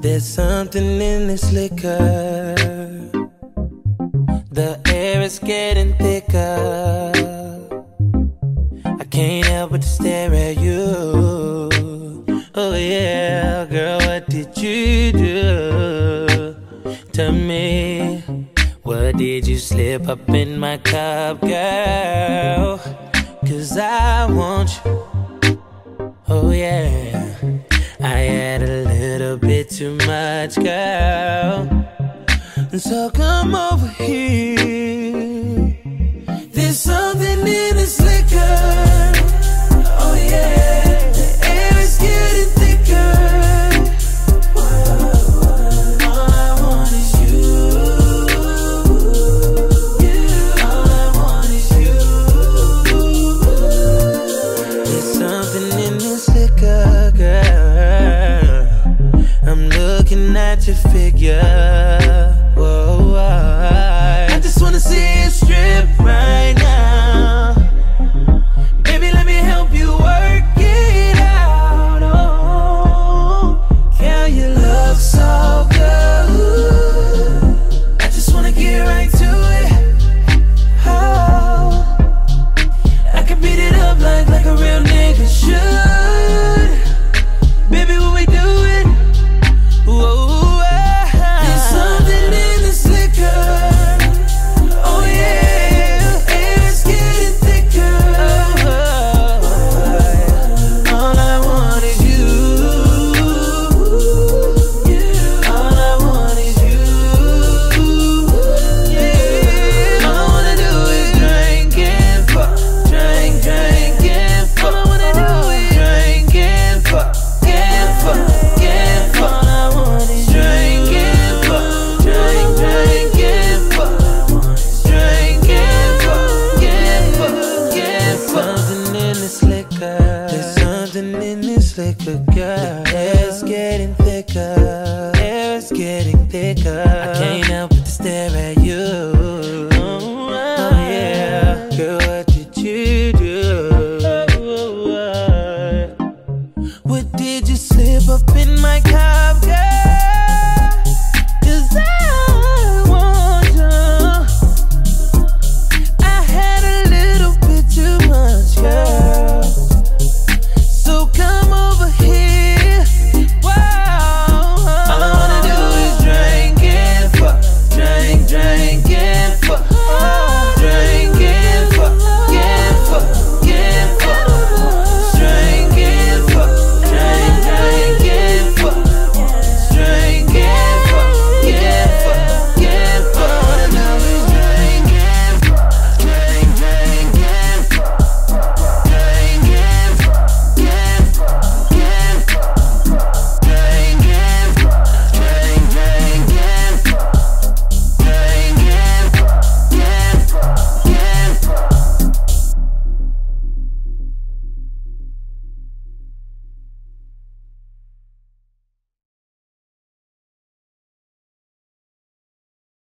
There's something in this liquor. The air is getting thicker. I can't help but to stare at you. Oh, yeah, girl, what did you do to me? What did you slip up in my cup, girl? Cause I want you. nights, girl. So come over here yeah. getting thicker. It's getting thicker. I can't help but to stare at you. Oh, oh yeah. Girl, what did you do? What did you slip up in my car?